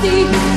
see.